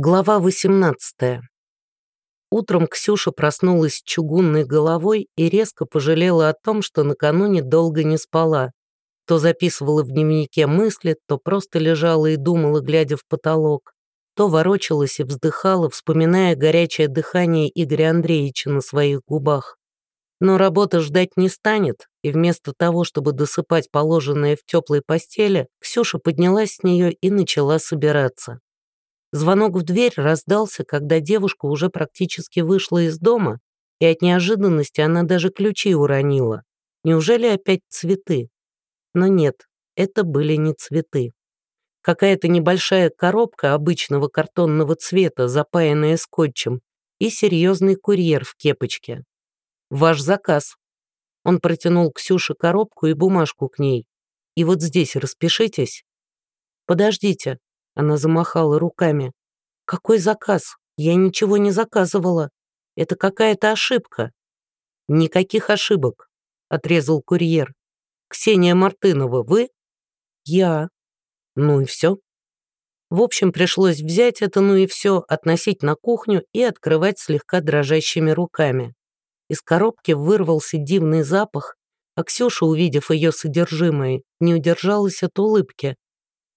Глава 18. Утром Ксюша проснулась чугунной головой и резко пожалела о том, что накануне долго не спала. То записывала в дневнике мысли, то просто лежала и думала, глядя в потолок, то ворочалась и вздыхала, вспоминая горячее дыхание Игоря Андреевича на своих губах. Но работа ждать не станет, и вместо того, чтобы досыпать положенное в теплой постели, Ксюша поднялась с нее и начала собираться. Звонок в дверь раздался, когда девушка уже практически вышла из дома, и от неожиданности она даже ключи уронила. Неужели опять цветы? Но нет, это были не цветы. Какая-то небольшая коробка обычного картонного цвета, запаянная скотчем, и серьезный курьер в кепочке. «Ваш заказ». Он протянул Ксюше коробку и бумажку к ней. «И вот здесь распишитесь». «Подождите», она замахала руками. «Какой заказ? Я ничего не заказывала. Это какая-то ошибка». «Никаких ошибок», — отрезал курьер. «Ксения Мартынова, вы?» «Я». «Ну и все». В общем, пришлось взять это «ну и все», относить на кухню и открывать слегка дрожащими руками. Из коробки вырвался дивный запах, а Ксюша, увидев ее содержимое, не удержалась от улыбки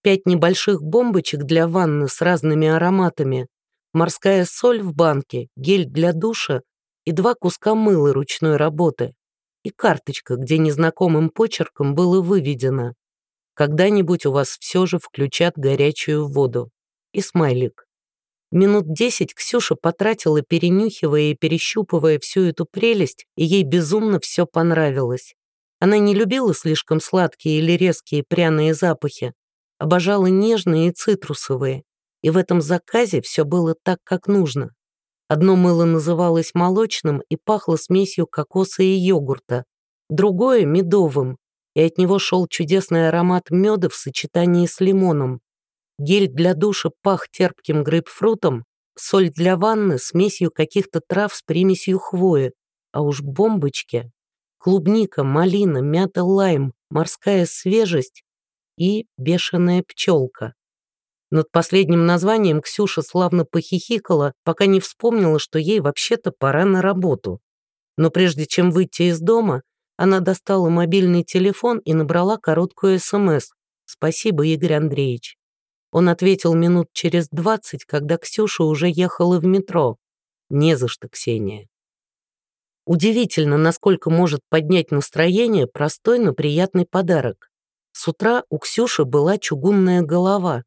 пять небольших бомбочек для ванны с разными ароматами, морская соль в банке, гель для душа и два куска мыла ручной работы. И карточка, где незнакомым почерком было выведено «Когда-нибудь у вас все же включат горячую воду». И смайлик. Минут десять Ксюша потратила, перенюхивая и перещупывая всю эту прелесть, и ей безумно все понравилось. Она не любила слишком сладкие или резкие пряные запахи, обожала нежные и цитрусовые, и в этом заказе все было так, как нужно. Одно мыло называлось молочным и пахло смесью кокоса и йогурта, другое — медовым, и от него шел чудесный аромат меда в сочетании с лимоном. Гель для душа пах терпким грейпфрутом, соль для ванны — смесью каких-то трав с примесью хвои, а уж бомбочки — клубника, малина, мята, лайм, морская свежесть и «Бешеная пчелка». Над последним названием Ксюша славно похихикала, пока не вспомнила, что ей вообще-то пора на работу. Но прежде чем выйти из дома, она достала мобильный телефон и набрала короткую СМС «Спасибо, Игорь Андреевич». Он ответил минут через двадцать, когда Ксюша уже ехала в метро. «Не за что, Ксения». Удивительно, насколько может поднять настроение простой, но приятный подарок. С утра у Ксюши была чугунная голова,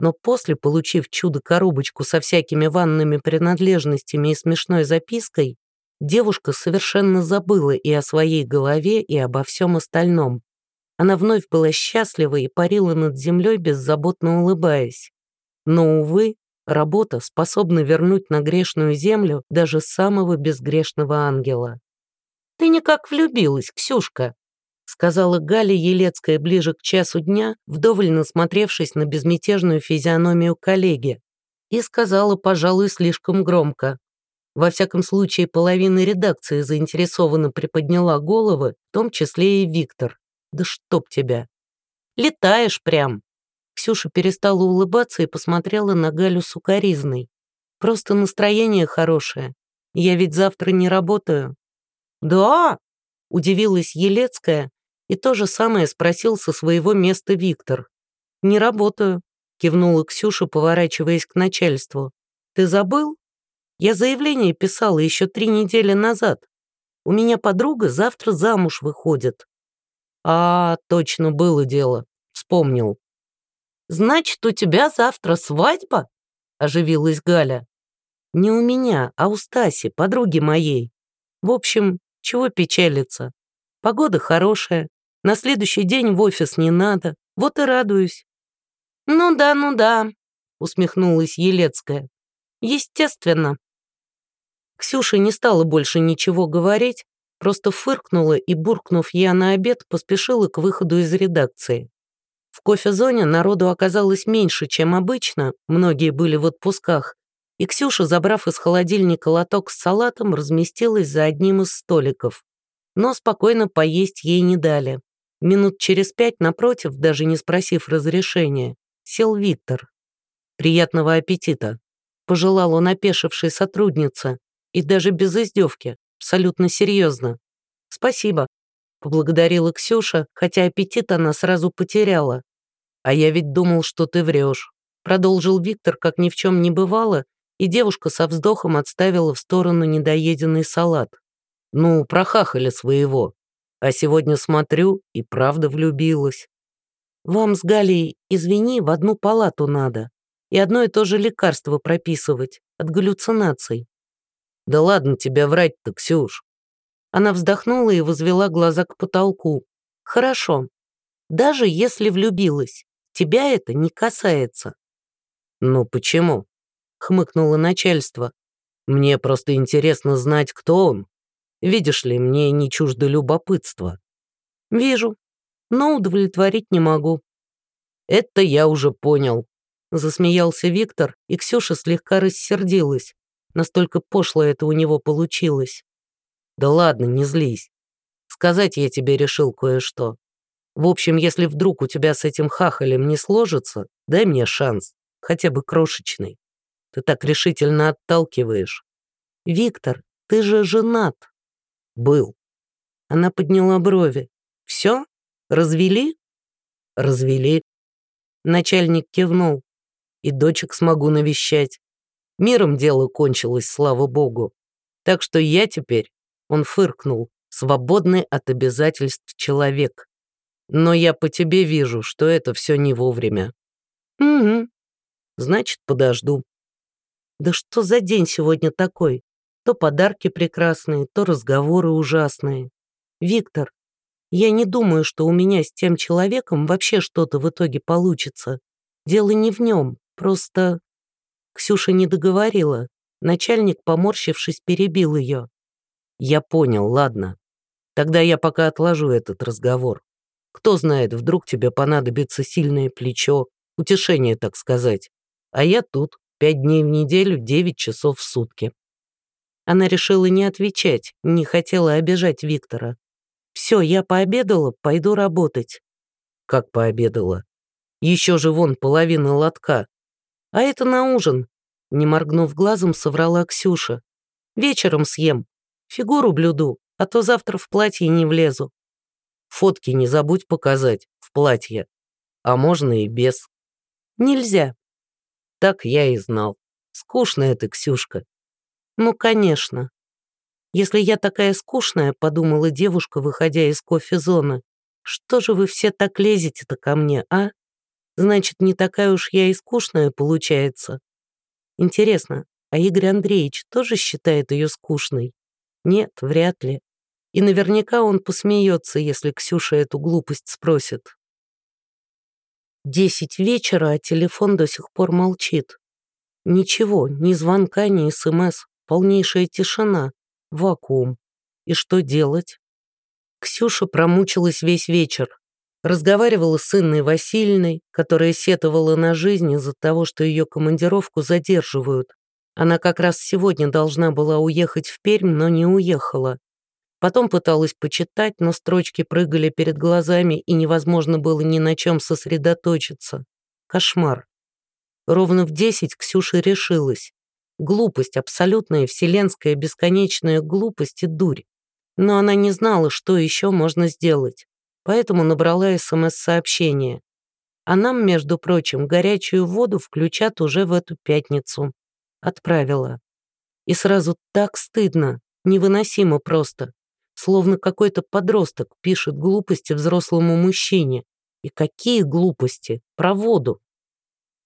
но после, получив чудо-коробочку со всякими ванными принадлежностями и смешной запиской, девушка совершенно забыла и о своей голове, и обо всем остальном. Она вновь была счастлива и парила над землей, беззаботно улыбаясь. Но, увы, работа способна вернуть на грешную землю даже самого безгрешного ангела. «Ты никак влюбилась, Ксюшка», сказала Галя Елецкая ближе к часу дня, вдоволь насмотревшись на безмятежную физиономию коллеги, и сказала, пожалуй, слишком громко. Во всяком случае, половина редакции заинтересованно приподняла головы, в том числе и Виктор. «Да чтоб тебя!» «Летаешь прям!» Ксюша перестала улыбаться и посмотрела на Галю сукоризной. «Просто настроение хорошее. Я ведь завтра не работаю». «Да?» — удивилась Елецкая, и то же самое спросил со своего места Виктор. «Не работаю», — кивнула Ксюша, поворачиваясь к начальству. «Ты забыл? Я заявление писала еще три недели назад. У меня подруга завтра замуж выходит». «А, точно было дело», — вспомнил. «Значит, у тебя завтра свадьба?» — оживилась Галя. «Не у меня, а у Стаси, подруги моей. В общем, чего печалиться? Погода хорошая, на следующий день в офис не надо, вот и радуюсь». «Ну да, ну да», — усмехнулась Елецкая. «Естественно». Ксюша не стала больше ничего говорить, просто фыркнула и, буркнув «я на обед», поспешила к выходу из редакции. В кофе-зоне народу оказалось меньше, чем обычно, многие были в отпусках, и Ксюша, забрав из холодильника лоток с салатом, разместилась за одним из столиков. Но спокойно поесть ей не дали. Минут через пять напротив, даже не спросив разрешения, сел Виктор. «Приятного аппетита!» пожелал он опешившей сотруднице, и даже без издевки, абсолютно серьезно. «Спасибо», — поблагодарила Ксюша, хотя аппетит она сразу потеряла. «А я ведь думал, что ты врешь», — продолжил Виктор, как ни в чем не бывало, и девушка со вздохом отставила в сторону недоеденный салат. «Ну, прохахали своего. А сегодня смотрю и правда влюбилась». «Вам с Галей, извини, в одну палату надо и одно и то же лекарство прописывать от галлюцинаций». «Да ладно тебя врать-то, Ксюш». Она вздохнула и возвела глаза к потолку. «Хорошо. Даже если влюбилась, тебя это не касается». «Ну почему?» — хмыкнуло начальство. «Мне просто интересно знать, кто он. Видишь ли, мне не чуждо любопытство». «Вижу, но удовлетворить не могу». «Это я уже понял», — засмеялся Виктор, и Ксюша слегка рассердилась. Настолько пошло это у него получилось. «Да ладно, не злись. Сказать я тебе решил кое-что. В общем, если вдруг у тебя с этим хахалем не сложится, дай мне шанс, хотя бы крошечный. Ты так решительно отталкиваешь. Виктор, ты же женат. Был. Она подняла брови. Все? Развели? Развели. Начальник кивнул. И дочек смогу навещать. Миром дело кончилось, слава богу. Так что я теперь, он фыркнул, свободный от обязательств человек. Но я по тебе вижу, что это все не вовремя. Угу. Значит, подожду. Да что за день сегодня такой? То подарки прекрасные, то разговоры ужасные. Виктор, я не думаю, что у меня с тем человеком вообще что-то в итоге получится. Дело не в нем, просто... Ксюша не договорила. Начальник, поморщившись, перебил ее. Я понял, ладно. Тогда я пока отложу этот разговор. Кто знает, вдруг тебе понадобится сильное плечо, утешение, так сказать. А я тут, Пять дней в неделю, девять часов в сутки. Она решила не отвечать, не хотела обижать Виктора. «Все, я пообедала, пойду работать». «Как пообедала? Еще же вон половина лотка. А это на ужин», — не моргнув глазом, соврала Ксюша. «Вечером съем. Фигуру блюду, а то завтра в платье не влезу». «Фотки не забудь показать, в платье. А можно и без». «Нельзя», так я и знал. Скучная ты, Ксюшка. Ну, конечно. Если я такая скучная, подумала девушка, выходя из кофе-зоны, что же вы все так лезете-то ко мне, а? Значит, не такая уж я и скучная получается. Интересно, а Игорь Андреевич тоже считает ее скучной? Нет, вряд ли. И наверняка он посмеется, если Ксюша эту глупость спросит. Десять вечера, а телефон до сих пор молчит. Ничего, ни звонка, ни СМС, полнейшая тишина, вакуум. И что делать? Ксюша промучилась весь вечер. Разговаривала с Инной Васильевной, которая сетовала на жизнь из-за того, что ее командировку задерживают. Она как раз сегодня должна была уехать в Пермь, но не уехала. Потом пыталась почитать, но строчки прыгали перед глазами, и невозможно было ни на чем сосредоточиться. Кошмар. Ровно в десять Ксюша решилась. Глупость, абсолютная вселенская бесконечная глупость и дурь. Но она не знала, что еще можно сделать. Поэтому набрала СМС-сообщение. А нам, между прочим, горячую воду включат уже в эту пятницу. Отправила. И сразу так стыдно, невыносимо просто словно какой-то подросток пишет глупости взрослому мужчине. И какие глупости? Про воду.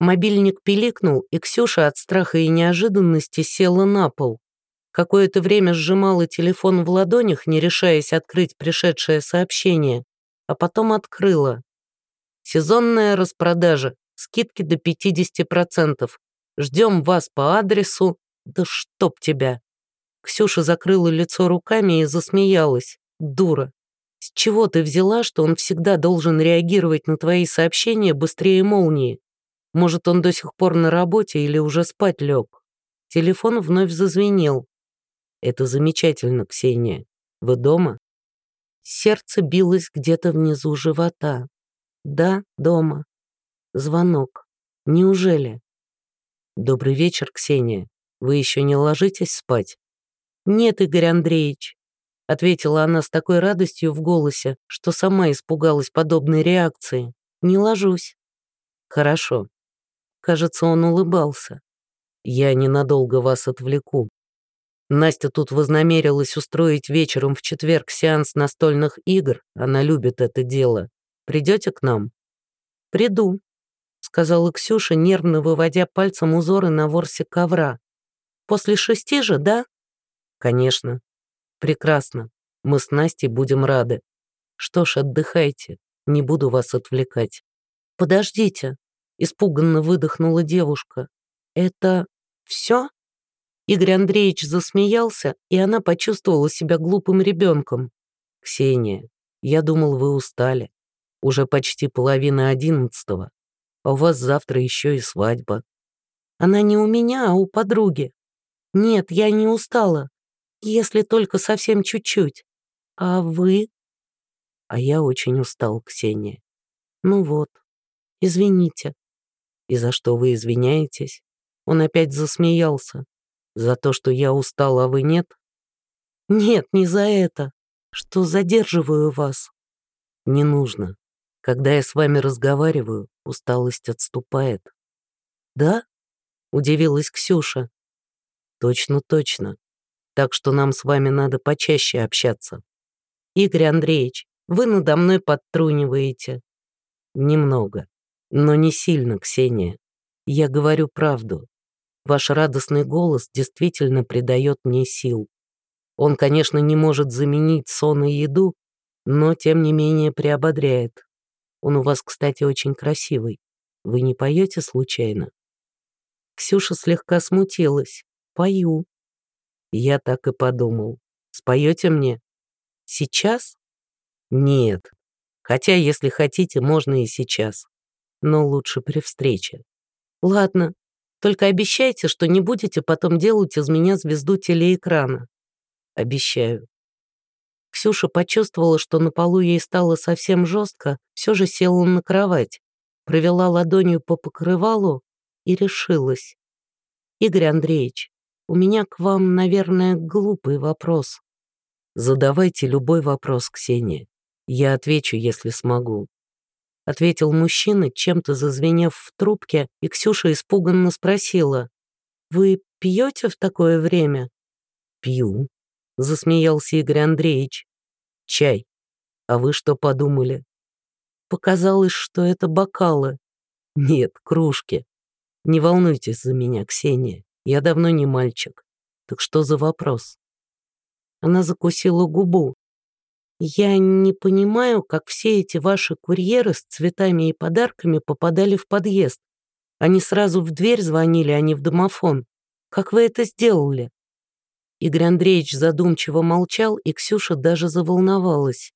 Мобильник пиликнул, и Ксюша от страха и неожиданности села на пол. Какое-то время сжимала телефон в ладонях, не решаясь открыть пришедшее сообщение, а потом открыла. Сезонная распродажа, скидки до 50%. Ждем вас по адресу... Да чтоб тебя! Ксюша закрыла лицо руками и засмеялась. Дура. С чего ты взяла, что он всегда должен реагировать на твои сообщения быстрее молнии? Может, он до сих пор на работе или уже спать лег? Телефон вновь зазвенел. Это замечательно, Ксения. Вы дома? Сердце билось где-то внизу живота. Да, дома. Звонок. Неужели? «Добрый вечер, Ксения. Вы еще не ложитесь спать?» «Нет, Игорь Андреевич», — ответила она с такой радостью в голосе, что сама испугалась подобной реакции. «Не ложусь». «Хорошо». Кажется, он улыбался. «Я ненадолго вас отвлеку. Настя тут вознамерилась устроить вечером в четверг сеанс настольных игр. Она любит это дело. Придете к нам?» «Приду», — сказала Ксюша, нервно выводя пальцем узоры на ворсе ковра. «После шести же, да?» «Конечно. Прекрасно. Мы с Настей будем рады. Что ж, отдыхайте. Не буду вас отвлекать». «Подождите», — испуганно выдохнула девушка. «Это все?» Игорь Андреевич засмеялся, и она почувствовала себя глупым ребенком. «Ксения, я думал, вы устали. Уже почти половина одиннадцатого. А у вас завтра еще и свадьба». «Она не у меня, а у подруги. Нет, я не устала. Если только совсем чуть-чуть. А вы?» «А я очень устал, Ксения». «Ну вот, извините». «И за что вы извиняетесь?» Он опять засмеялся. За то, что я устал, а вы нет? Нет, не за это. Что задерживаю вас. Не нужно. Когда я с вами разговариваю, усталость отступает. Да? Удивилась Ксюша. Точно, точно. Так что нам с вами надо почаще общаться. Игорь Андреевич, вы надо мной подтруниваете. Немного, но не сильно, Ксения. Я говорю правду. Ваш радостный голос действительно придает мне сил. Он, конечно, не может заменить сон и еду, но тем не менее приободряет. Он у вас, кстати, очень красивый. Вы не поете случайно?» Ксюша слегка смутилась. «Пою». Я так и подумал. «Споете мне?» «Сейчас?» «Нет. Хотя, если хотите, можно и сейчас. Но лучше при встрече». «Ладно, только обещайте, что не будете потом делать из меня звезду телеэкрана. Обещаю. Ксюша почувствовала, что на полу ей стало совсем жестко, все же села на кровать, провела ладонью по покрывалу и решилась. «Игорь Андреевич, у меня к вам, наверное, глупый вопрос». «Задавайте любой вопрос, Ксения. Я отвечу, если смогу». — ответил мужчина, чем-то зазвенев в трубке, и Ксюша испуганно спросила. «Вы пьете в такое время?» «Пью», — засмеялся Игорь Андреевич. «Чай. А вы что подумали?» Показалось, что это бокалы. «Нет, кружки. Не волнуйтесь за меня, Ксения. Я давно не мальчик. Так что за вопрос?» Она закусила губу. Я не понимаю, как все эти ваши курьеры с цветами и подарками попадали в подъезд. Они сразу в дверь звонили, а не в домофон. Как вы это сделали?» Игорь Андреевич задумчиво молчал, и Ксюша даже заволновалась.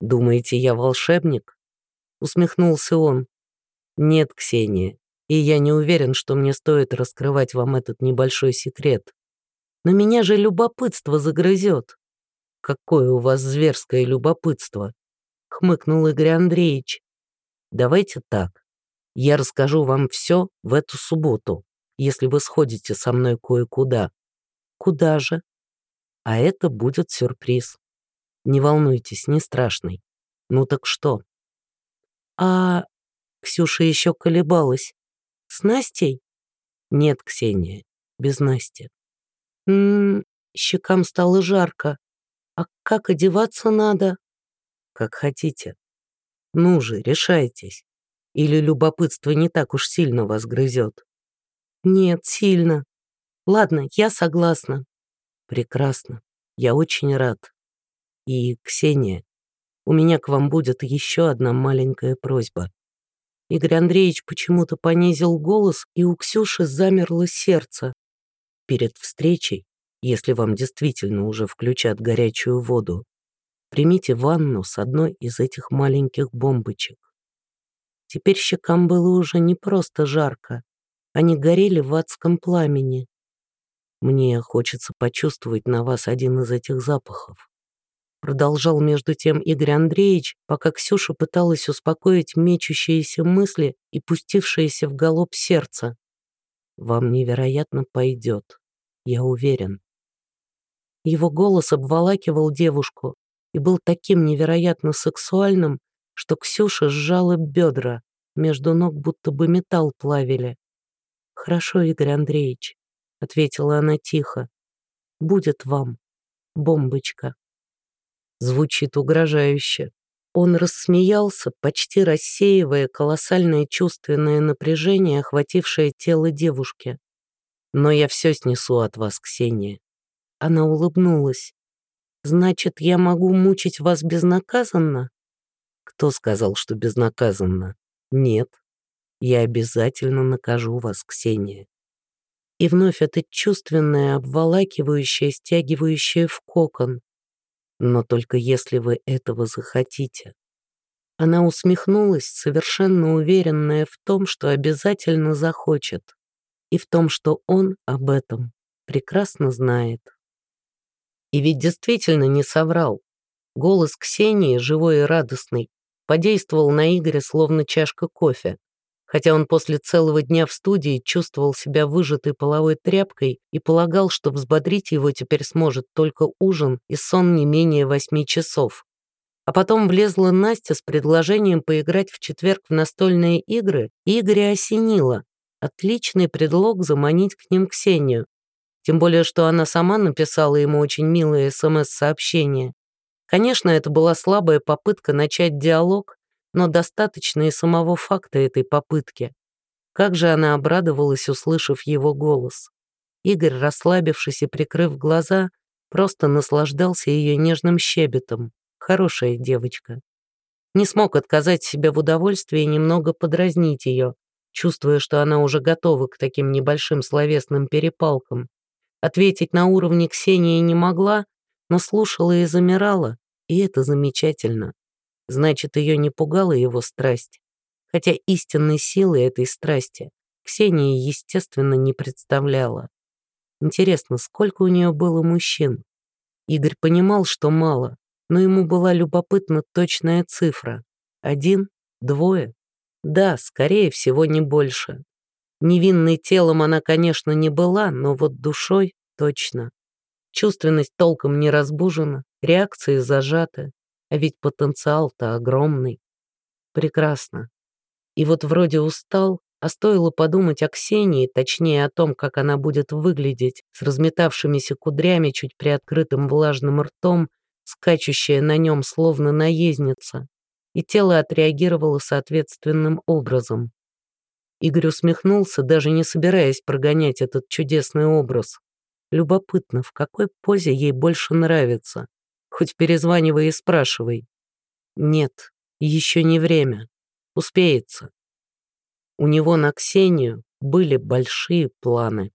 «Думаете, я волшебник?» Усмехнулся он. «Нет, Ксения, и я не уверен, что мне стоит раскрывать вам этот небольшой секрет. Но меня же любопытство загрызет. «Какое у вас зверское любопытство!» — хмыкнул Игорь Андреевич. «Давайте так. Я расскажу вам все в эту субботу, если вы сходите со мной кое-куда». «Куда же?» «А это будет сюрприз. Не волнуйтесь, не страшный. Ну так что?» «А...» — Ксюша еще колебалась. «С Настей?» «Нет, Ксения, без Насти». «М-м...» щекам стало жарко. А как одеваться надо? Как хотите. Ну же, решайтесь. Или любопытство не так уж сильно вас грызет? Нет, сильно. Ладно, я согласна. Прекрасно. Я очень рад. И, Ксения, у меня к вам будет еще одна маленькая просьба. Игорь Андреевич почему-то понизил голос, и у Ксюши замерло сердце. Перед встречей если вам действительно уже включат горячую воду, примите ванну с одной из этих маленьких бомбочек. Теперь щекам было уже не просто жарко, они горели в адском пламени. Мне хочется почувствовать на вас один из этих запахов. Продолжал между тем Игорь Андреевич, пока Ксюша пыталась успокоить мечущиеся мысли и пустившееся в галоп сердце. вам невероятно пойдет, я уверен». Его голос обволакивал девушку и был таким невероятно сексуальным, что Ксюша сжала бедра, между ног будто бы металл плавили. «Хорошо, Игорь Андреевич», — ответила она тихо, — «будет вам, бомбочка». Звучит угрожающе. Он рассмеялся, почти рассеивая колоссальное чувственное напряжение, охватившее тело девушки. «Но я все снесу от вас, Ксения». Она улыбнулась. «Значит, я могу мучить вас безнаказанно?» «Кто сказал, что безнаказанно?» «Нет, я обязательно накажу вас, Ксения». И вновь это чувственное, обволакивающее, стягивающее в кокон но только если вы этого захотите. Она усмехнулась, совершенно уверенная в том, что обязательно захочет, и в том, что он об этом прекрасно знает. И ведь действительно не соврал. Голос Ксении, живой и радостный, подействовал на Игоря словно чашка кофе хотя он после целого дня в студии чувствовал себя выжатой половой тряпкой и полагал, что взбодрить его теперь сможет только ужин и сон не менее восьми часов. А потом влезла Настя с предложением поиграть в четверг в настольные игры, и Игоря осенило. Отличный предлог заманить к ним Ксению. Тем более, что она сама написала ему очень милое СМС-сообщение. Конечно, это была слабая попытка начать диалог, но достаточно и самого факта этой попытки. Как же она обрадовалась, услышав его голос. Игорь, расслабившись и прикрыв глаза, просто наслаждался ее нежным щебетом. Хорошая девочка. Не смог отказать себе в удовольствии немного подразнить ее, чувствуя, что она уже готова к таким небольшим словесным перепалкам. Ответить на уровне Ксении не могла, но слушала и замирала, и это замечательно. Значит, ее не пугала его страсть. Хотя истинной силы этой страсти Ксения, естественно, не представляла. Интересно, сколько у нее было мужчин? Игорь понимал, что мало, но ему была любопытна точная цифра. Один? Двое? Да, скорее всего, не больше. Невинной телом она, конечно, не была, но вот душой точно. Чувственность толком не разбужена, реакции зажаты. А ведь потенциал-то огромный. Прекрасно. И вот вроде устал, а стоило подумать о Ксении, точнее о том, как она будет выглядеть, с разметавшимися кудрями, чуть приоткрытым влажным ртом, скачущая на нем словно наездница, и тело отреагировало соответственным образом. Игорь усмехнулся, даже не собираясь прогонять этот чудесный образ. Любопытно, в какой позе ей больше нравится. Хоть перезванивай и спрашивай. Нет, еще не время. Успеется. У него на Ксению были большие планы.